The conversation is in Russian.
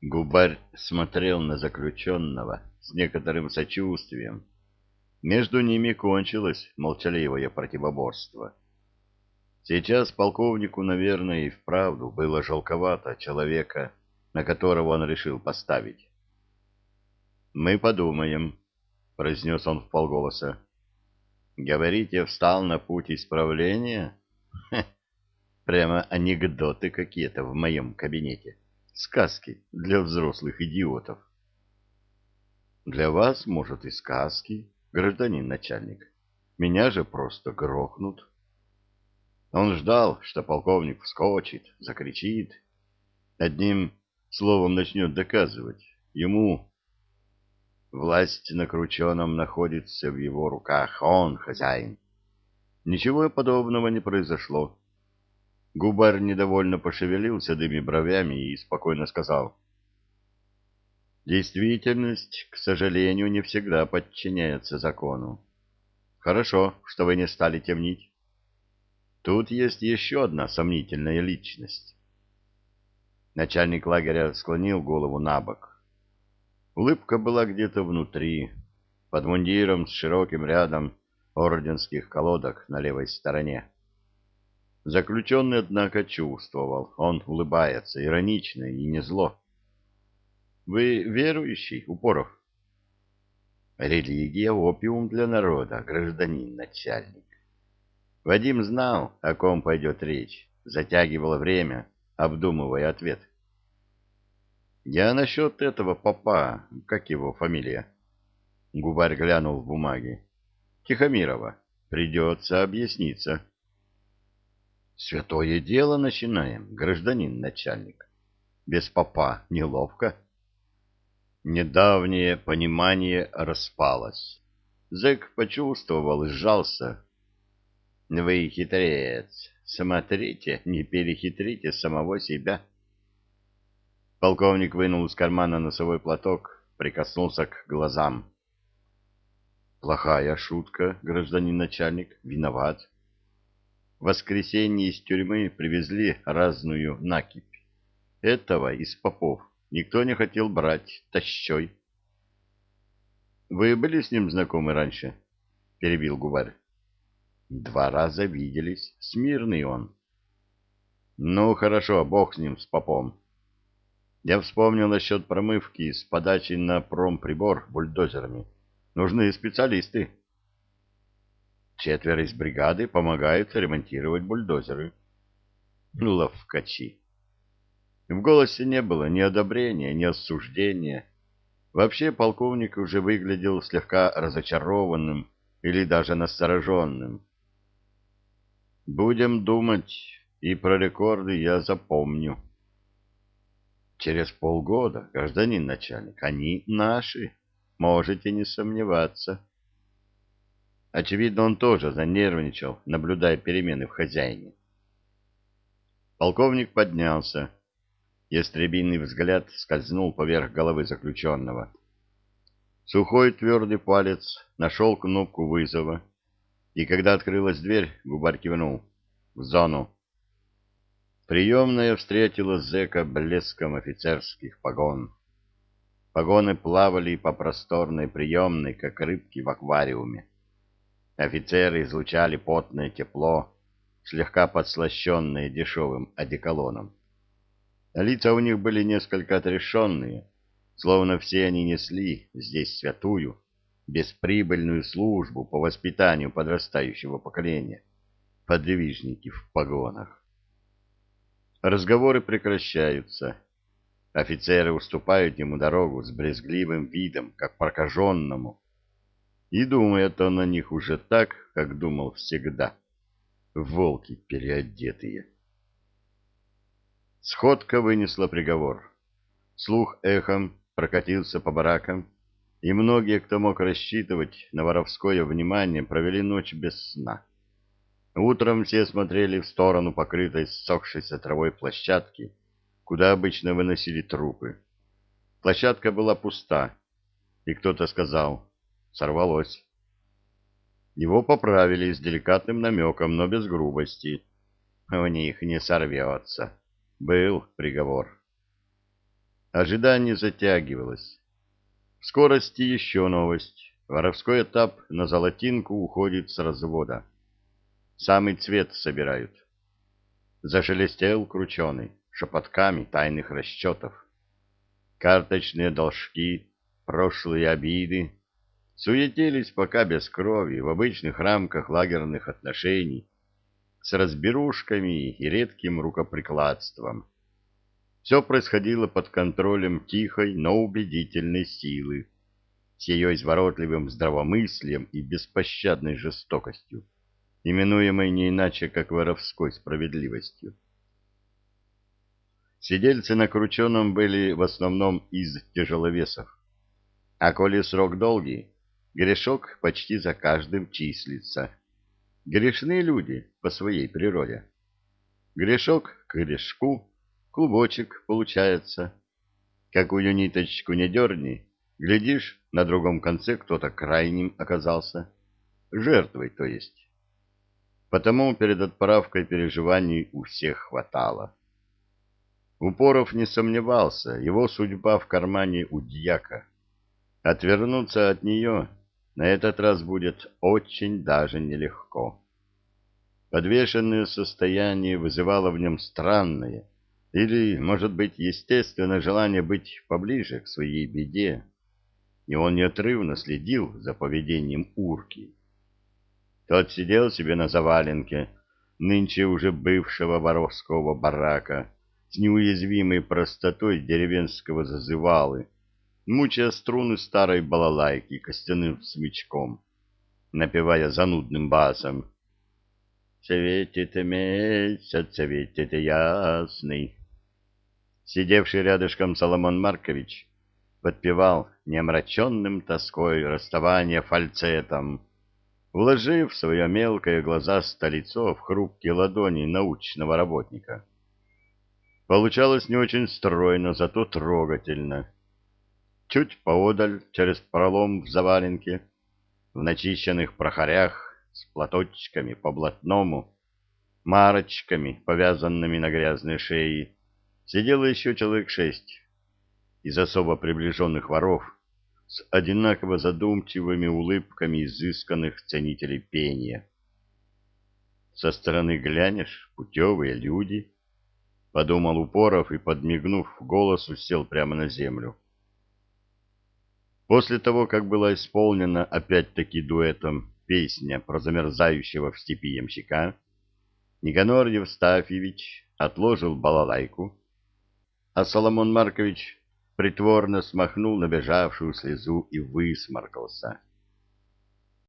Губарь смотрел на заключенного с некоторым сочувствием. Между ними кончилось молчаливое противоборство. Сейчас полковнику, наверное, и вправду было жалковато человека, на которого он решил поставить. «Мы подумаем», — произнес он вполголоса. «Говорите, встал на путь исправления? Хе, прямо анекдоты какие-то в моем кабинете. Сказки для взрослых идиотов». «Для вас, может, и сказки, гражданин начальник. Меня же просто грохнут». Он ждал, что полковник вскочит, закричит, одним словом начнет доказывать. Ему власть на крученом находится в его руках, он хозяин. Ничего подобного не произошло. Губарь недовольно пошевелился дыми бровями и спокойно сказал. Действительность, к сожалению, не всегда подчиняется закону. Хорошо, что вы не стали темнить. Тут есть еще одна сомнительная личность. Начальник лагеря склонил голову на бок. Улыбка была где-то внутри, под мундиром с широким рядом орденских колодок на левой стороне. Заключенный, однако, чувствовал, он улыбается, иронично и не зло. «Вы верующий, Упоров?» «Религия — опиум для народа, гражданин начальник. Вадим знал, о ком пойдет речь, затягивал время, обдумывая ответ. «Я насчет этого папа, как его фамилия?» Губарь глянул в бумаги. «Тихомирова. Придется объясниться». «Святое дело начинаем, гражданин начальник. Без папа неловко». Недавнее понимание распалось. Зэк почувствовал и сжался, вы хитрец. Смотрите, не перехитрите самого себя. Полковник вынул из кармана носовой платок, прикоснулся к глазам. Плохая шутка, гражданин начальник, виноват. В воскресенье из тюрьмы привезли разную накипь. Этого из попов никто не хотел брать тащой. — Вы были с ним знакомы раньше? — перебил губарь. Два раза виделись. Смирный он. Ну, хорошо, бог с ним, с попом. Я вспомнил насчет промывки с подачей на промприбор бульдозерами. Нужны специалисты. Четверо из бригады помогают ремонтировать бульдозеры. Ловкачи. В голосе не было ни одобрения, ни осуждения. Вообще полковник уже выглядел слегка разочарованным или даже настороженным. Будем думать, и про рекорды я запомню. Через полгода, гражданин начальник, они наши, можете не сомневаться. Очевидно, он тоже занервничал, наблюдая перемены в хозяине. Полковник поднялся. Ястребиный взгляд скользнул поверх головы заключенного. Сухой твердый палец нашел кнопку вызова и когда открылась дверь, губарь кивнул. В зону. Приемная встретила зэка блеском офицерских погон. Погоны плавали по просторной приемной, как рыбки в аквариуме. Офицеры излучали потное тепло, слегка подслащенное дешевым одеколоном. Лица у них были несколько отрешенные, словно все они несли здесь святую, бесприбыльную службу по воспитанию подрастающего поколения. Подвижники в погонах. Разговоры прекращаются. Офицеры уступают ему дорогу с брезгливым видом, как прокаженному. И думает он о них уже так, как думал всегда. Волки переодетые. Сходка вынесла приговор. Слух эхом прокатился по баракам, и многие, кто мог рассчитывать на воровское внимание, провели ночь без сна. Утром все смотрели в сторону покрытой ссохшейся травой площадки, куда обычно выносили трупы. Площадка была пуста, и кто-то сказал «сорвалось». Его поправили с деликатным намеком, но без грубости. У них не сорвется. Был приговор. Ожидание затягивалось. В скорости еще новость. Воровской этап на золотинку уходит с развода. Самый цвет собирают. Зашелестел крученый шепотками тайных расчетов. Карточные должки, прошлые обиды суетились пока без крови в обычных рамках лагерных отношений с разберушками и редким рукоприкладством. Все происходило под контролем тихой, но убедительной силы, с ее изворотливым здравомыслием и беспощадной жестокостью, именуемой не иначе, как воровской справедливостью. Сидельцы на крученом были в основном из тяжеловесов, а коли срок долгий, грешок почти за каждым числится. Грешные люди по своей природе. Грешок к грешку, клубочек получается. Какую ниточку не дерни, глядишь, на другом конце кто-то крайним оказался. Жертвой, то есть. Потому перед отправкой переживаний у всех хватало. Упоров не сомневался, его судьба в кармане у дьяка. Отвернуться от нее на этот раз будет очень даже нелегко. Подвешенное состояние вызывало в нем странное или, может быть, естественное желание быть поближе к своей беде, и он неотрывно следил за поведением урки. Тот сидел себе на заваленке, нынче уже бывшего воровского барака, с неуязвимой простотой деревенского зазывалы, мучая струны старой балалайки костяным смычком, напевая занудным басом «Светит месяц, светит ясный». Сидевший рядышком Соломон Маркович подпевал неомраченным тоской расставания фальцетом, вложив свое мелкое глазастое лицо в хрупкие ладони научного работника. Получалось не очень стройно, зато трогательно чуть поодаль, через пролом в заваленке, в начищенных прохорях с платочками по блатному, марочками, повязанными на грязной шее, сидело еще человек шесть из особо приближенных воров с одинаково задумчивыми улыбками изысканных ценителей пения. Со стороны глянешь, путевые люди, — подумал Упоров и, подмигнув голосу, сел прямо на землю. После того, как была исполнена опять-таки дуэтом песня про замерзающего в степи ямщика, Никанор Евстафьевич отложил балалайку, а Соломон Маркович притворно смахнул набежавшую слезу и высморкался.